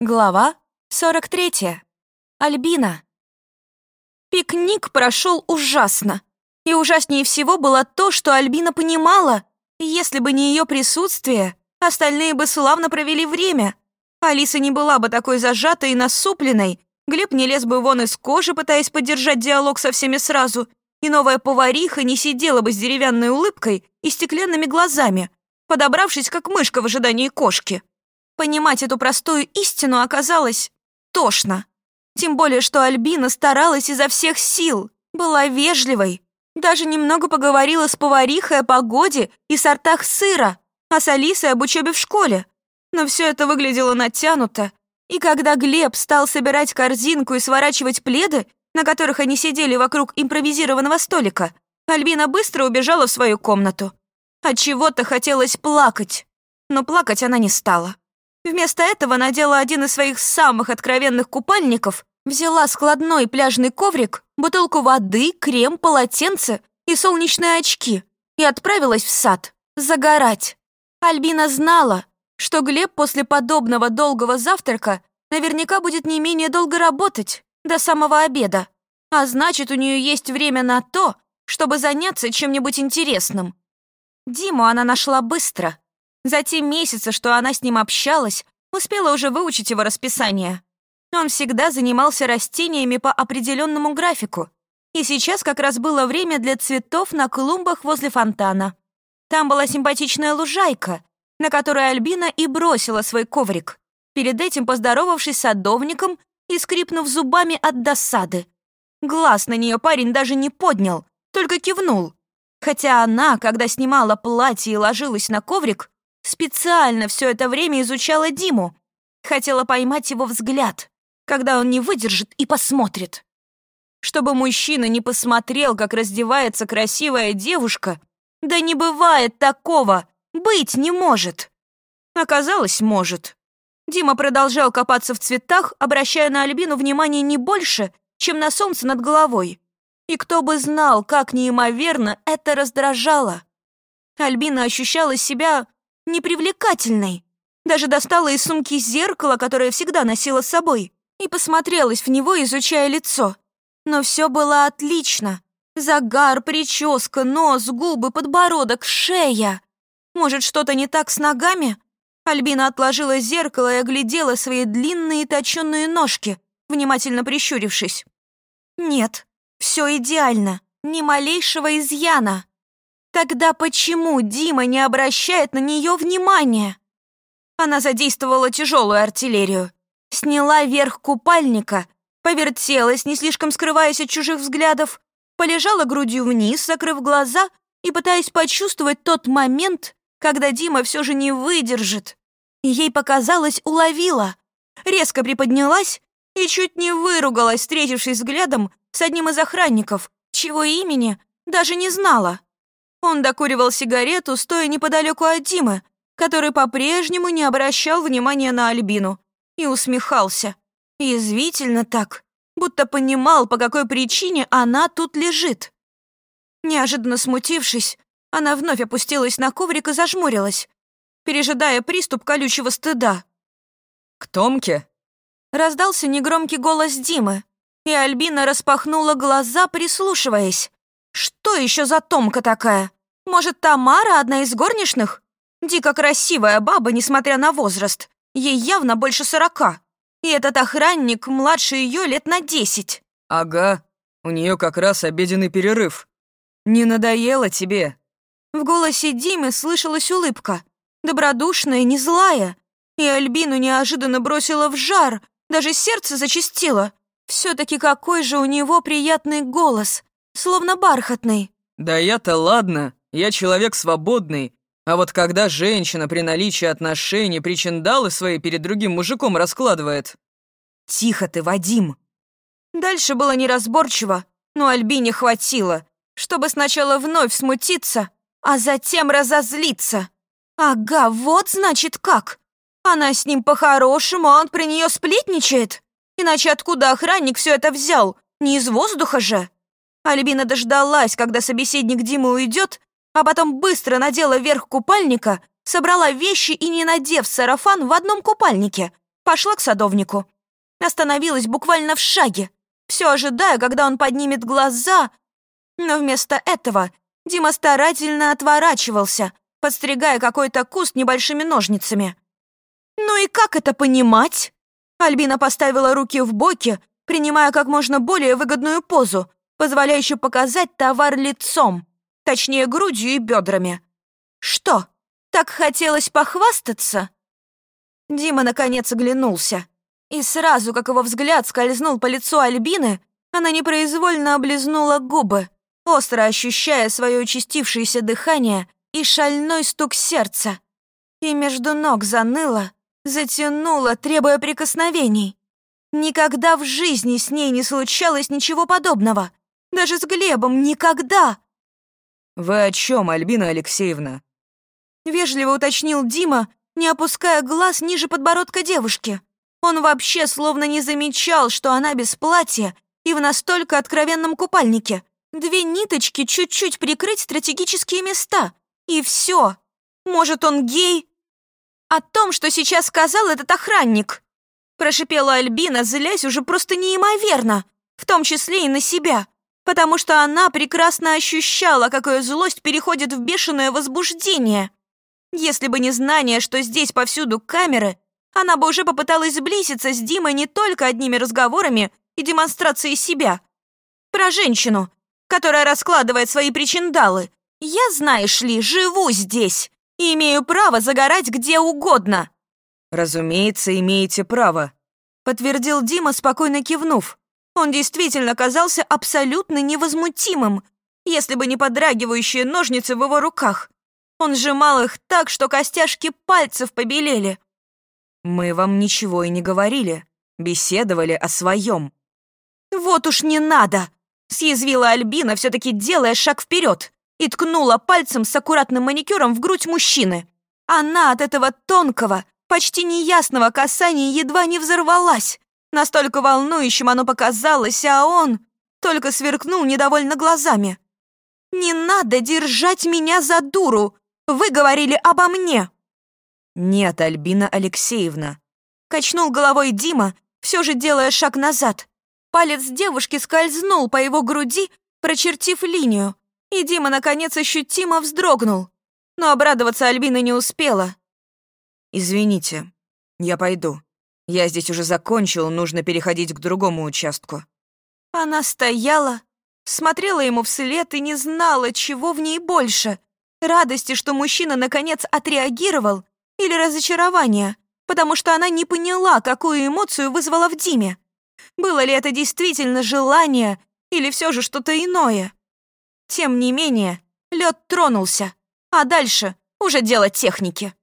Глава 43. Альбина. Пикник прошел ужасно. И ужаснее всего было то, что Альбина понимала, если бы не ее присутствие, остальные бы славно провели время. Алиса не была бы такой зажатой и насупленной, Глеб не лез бы вон из кожи, пытаясь поддержать диалог со всеми сразу, и новая повариха не сидела бы с деревянной улыбкой и стеклянными глазами, подобравшись как мышка в ожидании кошки. Понимать эту простую истину оказалось тошно. Тем более, что Альбина старалась изо всех сил, была вежливой, даже немного поговорила с поварихой о погоде и сортах сыра, а с Алисой об учебе в школе. Но все это выглядело натянуто, и когда Глеб стал собирать корзинку и сворачивать пледы, на которых они сидели вокруг импровизированного столика, Альбина быстро убежала в свою комнату. От чего-то хотелось плакать, но плакать она не стала. Вместо этого надела один из своих самых откровенных купальников, взяла складной пляжный коврик, бутылку воды, крем, полотенце и солнечные очки и отправилась в сад загорать. Альбина знала, что Глеб после подобного долгого завтрака наверняка будет не менее долго работать до самого обеда, а значит, у нее есть время на то, чтобы заняться чем-нибудь интересным. Диму она нашла быстро. За те месяцы, что она с ним общалась, успела уже выучить его расписание. Он всегда занимался растениями по определенному графику. И сейчас как раз было время для цветов на клумбах возле фонтана. Там была симпатичная лужайка, на которой Альбина и бросила свой коврик, перед этим поздоровавшись с садовником и скрипнув зубами от досады. Глаз на нее парень даже не поднял, только кивнул. Хотя она, когда снимала платье и ложилась на коврик, Специально все это время изучала Диму. Хотела поймать его взгляд, когда он не выдержит и посмотрит. Чтобы мужчина не посмотрел, как раздевается красивая девушка, да не бывает такого, быть не может. Оказалось, может. Дима продолжал копаться в цветах, обращая на Альбину внимание не больше, чем на солнце над головой. И кто бы знал, как неимоверно это раздражало. Альбина ощущала себя непривлекательной. Даже достала из сумки зеркало, которое всегда носила с собой, и посмотрелась в него, изучая лицо. Но все было отлично. Загар, прическа, нос, губы, подбородок, шея. Может, что-то не так с ногами? Альбина отложила зеркало и оглядела свои длинные точенные ножки, внимательно прищурившись. Нет, все идеально, ни малейшего изъяна. Тогда почему Дима не обращает на нее внимания? Она задействовала тяжелую артиллерию, сняла верх купальника, повертелась, не слишком скрываясь от чужих взглядов, полежала грудью вниз, закрыв глаза и пытаясь почувствовать тот момент, когда Дима все же не выдержит. Ей показалось, уловила. Резко приподнялась и чуть не выругалась, встретившись взглядом с одним из охранников, чего имени даже не знала. Он докуривал сигарету, стоя неподалеку от Димы, который по-прежнему не обращал внимания на Альбину, и усмехался. Язвительно так, будто понимал, по какой причине она тут лежит. Неожиданно смутившись, она вновь опустилась на коврик и зажмурилась, пережидая приступ колючего стыда. «К Томке?» Раздался негромкий голос Димы, и Альбина распахнула глаза, прислушиваясь. Что еще за Томка такая? Может, Тамара одна из горничных? Дико красивая баба, несмотря на возраст. Ей явно больше сорока. И этот охранник младше ее лет на десять. Ага, у нее как раз обеденный перерыв. Не надоело тебе? В голосе Димы слышалась улыбка. Добродушная, не злая. И Альбину неожиданно бросила в жар. Даже сердце зачастило. Все-таки какой же у него приятный голос словно бархатный. Да я-то ладно, я человек свободный. А вот когда женщина при наличии отношений причиндалы свои перед другим мужиком раскладывает... Тихо ты, Вадим. Дальше было неразборчиво, но Альбине хватило, чтобы сначала вновь смутиться, а затем разозлиться. Ага, вот значит как. Она с ним по-хорошему, а он при нее сплетничает. Иначе откуда охранник все это взял? Не из воздуха же. Альбина дождалась, когда собеседник Димы уйдет, а потом быстро надела верх купальника, собрала вещи и, не надев сарафан, в одном купальнике, Пошла к садовнику. Остановилась буквально в шаге, все ожидая, когда он поднимет глаза. Но вместо этого Дима старательно отворачивался, подстригая какой-то куст небольшими ножницами. «Ну и как это понимать?» Альбина поставила руки в боки, принимая как можно более выгодную позу, позволяющую показать товар лицом, точнее грудью и бедрами. «Что, так хотелось похвастаться?» Дима наконец оглянулся. И сразу, как его взгляд скользнул по лицу Альбины, она непроизвольно облизнула губы, остро ощущая свое участившееся дыхание и шальной стук сердца. И между ног заныло, затянуло, требуя прикосновений. Никогда в жизни с ней не случалось ничего подобного. Даже с Глебом никогда. «Вы о чем, Альбина Алексеевна?» Вежливо уточнил Дима, не опуская глаз ниже подбородка девушки. Он вообще словно не замечал, что она без платья и в настолько откровенном купальнике. Две ниточки чуть-чуть прикрыть стратегические места. И все. Может, он гей? О том, что сейчас сказал этот охранник. Прошипела Альбина, злясь уже просто неимоверно, в том числе и на себя, потому что она прекрасно ощущала, какая злость переходит в бешеное возбуждение. Если бы не знание, что здесь повсюду камеры, она бы уже попыталась сблизиться с Димой не только одними разговорами и демонстрацией себя. Про женщину, которая раскладывает свои причиндалы. Я, знаешь ли, живу здесь и имею право загорать где угодно. «Разумеется, имеете право», — подтвердил Дима, спокойно кивнув. Он действительно казался абсолютно невозмутимым, если бы не подрагивающие ножницы в его руках. Он сжимал их так, что костяшки пальцев побелели. «Мы вам ничего и не говорили. Беседовали о своем». «Вот уж не надо!» — съязвила Альбина, все-таки делая шаг вперед, и ткнула пальцем с аккуратным маникюром в грудь мужчины. Она от этого тонкого, почти неясного касания едва не взорвалась. Настолько волнующим оно показалось, а он только сверкнул недовольно глазами. «Не надо держать меня за дуру! Вы говорили обо мне!» «Нет, Альбина Алексеевна», — качнул головой Дима, все же делая шаг назад. Палец девушки скользнул по его груди, прочертив линию, и Дима, наконец, ощутимо вздрогнул. Но обрадоваться Альбина не успела. «Извините, я пойду. Я здесь уже закончил, нужно переходить к другому участку». Она стояла, смотрела ему вслед и не знала, чего в ней больше. Радости, что мужчина наконец отреагировал, или разочарование, потому что она не поняла, какую эмоцию вызвала в Диме. Было ли это действительно желание или все же что-то иное? Тем не менее, лед тронулся, а дальше уже дело техники.